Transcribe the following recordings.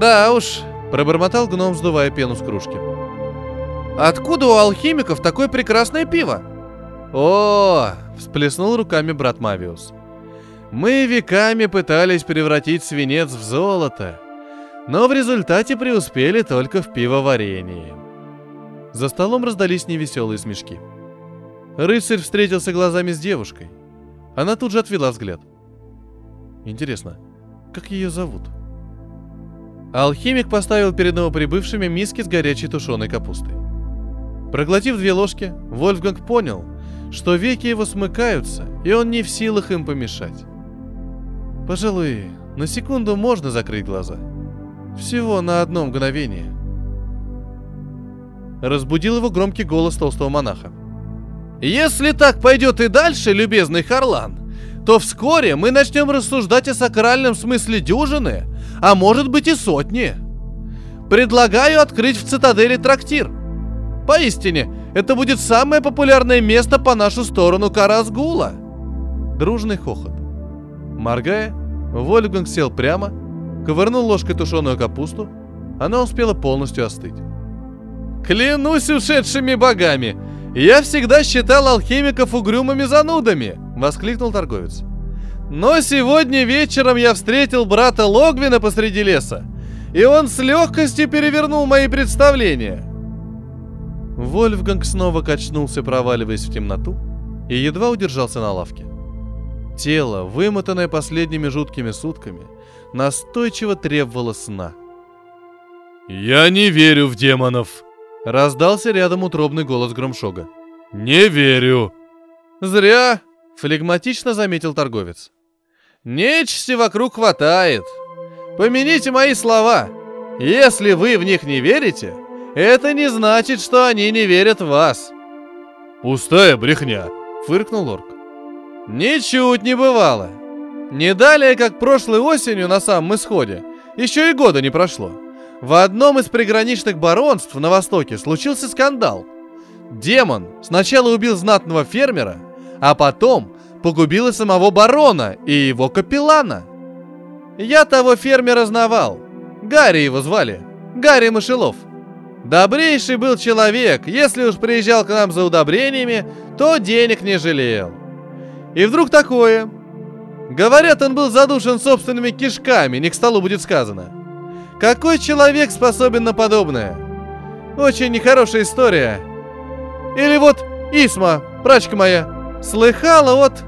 Да уж, пробормотал гном, сдувая пену с кружки. Откуда у алхимиков такое прекрасное пиво? О, всплеснул руками брат Мавиус. Мы веками пытались превратить свинец в золото, но в результате преуспели только в пивоварении. За столом раздались невеселые смешки. Рыцарь встретился глазами с девушкой. Она тут же отвела взгляд. Интересно, как ее зовут? Алхимик поставил перед новоприбывшими миски с горячей тушеной капустой. Проглотив две ложки, Вольфганг понял, что веки его смыкаются, и он не в силах им помешать. Пожалуй, на секунду можно закрыть глаза. Всего на одно мгновение. Разбудил его громкий голос толстого монаха. «Если так пойдет и дальше, любезный Харлан, то вскоре мы начнем рассуждать о сакральном смысле дюжины, а может быть и сотни. Предлагаю открыть в цитадели трактир. Поистине, это будет самое популярное место по нашу сторону Карасгула. Дружный хохот. Моргая, Вольфганг сел прямо, ковырнул ложкой тушеную капусту. Она успела полностью остыть. «Клянусь ушедшими богами! Я всегда считал алхимиков угрюмыми занудами!» — воскликнул торговец. «Но сегодня вечером я встретил брата Логвина посреди леса, и он с легкостью перевернул мои представления!» Вольфганг снова качнулся, проваливаясь в темноту, и едва удержался на лавке. Тело, вымотанное последними жуткими сутками, настойчиво требовало сна. «Я не верю в демонов!» Раздался рядом утробный голос Громшога. «Не верю!» «Зря!» — флегматично заметил торговец. «Нечисти вокруг хватает. Помяните мои слова. Если вы в них не верите, это не значит, что они не верят в вас». «Пустая брехня!» — фыркнул Лорк. Ничуть не бывало. Не далее, как прошлой осенью на самом исходе, еще и года не прошло. В одном из приграничных баронств на востоке случился скандал. Демон сначала убил знатного фермера, а потом погубил и самого барона, и его капеллана. Я того фермера знавал. Гарри его звали. Гарри Мышелов. Добрейший был человек, если уж приезжал к нам за удобрениями, то денег не жалел. И вдруг такое. Говорят, он был задушен собственными кишками, не к столу будет сказано. Какой человек способен на подобное? Очень нехорошая история. Или вот Исма, прачка моя, слыхала от...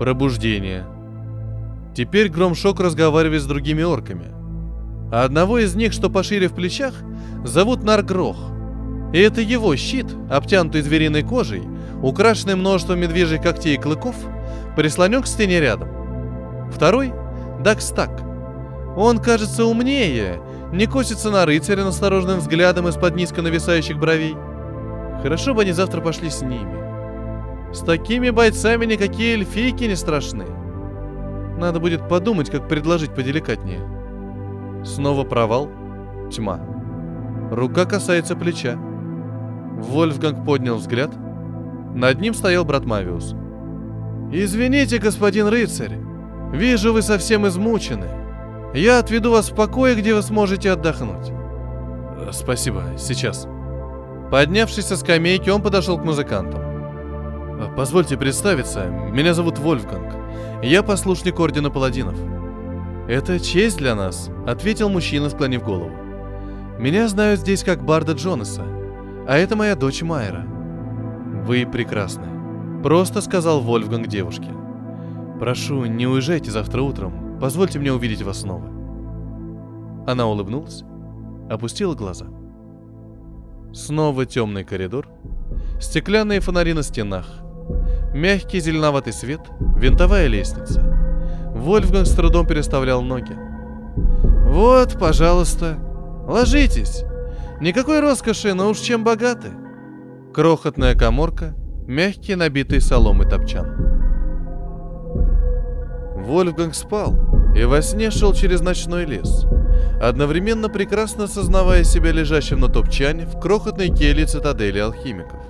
Пробуждение. Теперь Громшок разговаривает с другими орками. А одного из них, что пошире в плечах, зовут Наргрох. И это его щит, обтянутый звериной кожей, украшенный множеством медвежьих когтей и клыков, прислонен к стене рядом. Второй — Дакстак. Он кажется умнее, не косится на рыцаря настороженным взглядом из-под низко нависающих бровей. Хорошо бы они завтра пошли с ними. С такими бойцами никакие эльфийки не страшны. Надо будет подумать, как предложить поделикатнее. Снова провал. Тьма. Рука касается плеча. Вольфганг поднял взгляд — над ним стоял брат Мавиус. «Извините, господин рыцарь, вижу, вы совсем измучены. Я отведу вас в покое, где вы сможете отдохнуть». «Спасибо, сейчас». Поднявшись со скамейки, он подошел к музыкантам. Э, «Позвольте представиться, меня зовут Вольфганг. Я послушник Ордена Паладинов». «Это честь для нас», — ответил мужчина, склонив голову. «Меня знают здесь как Барда Джонаса, а это моя дочь Майра». «Вы прекрасны», — просто сказал Вольфганг девушке. «Прошу, не уезжайте завтра утром. Позвольте мне увидеть вас снова». Она улыбнулась, опустила глаза. Снова темный коридор, стеклянные фонари на стенах, мягкий зеленоватый свет, винтовая лестница. Вольфганг с трудом переставлял ноги. «Вот, пожалуйста, ложитесь. Никакой роскоши, но уж чем богаты». Крохотная коморка, мягкий набитый соломой топчан. Вольфганг спал и во сне шел через ночной лес, одновременно прекрасно сознавая себя лежащим на топчане в крохотной келье цитадели алхимиков.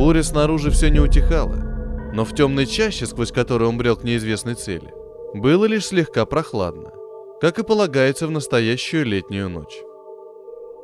Буря снаружи все не утихала, но в темной чаще, сквозь которую он брел к неизвестной цели, было лишь слегка прохладно. как и полагается в настоящую летнюю ночь.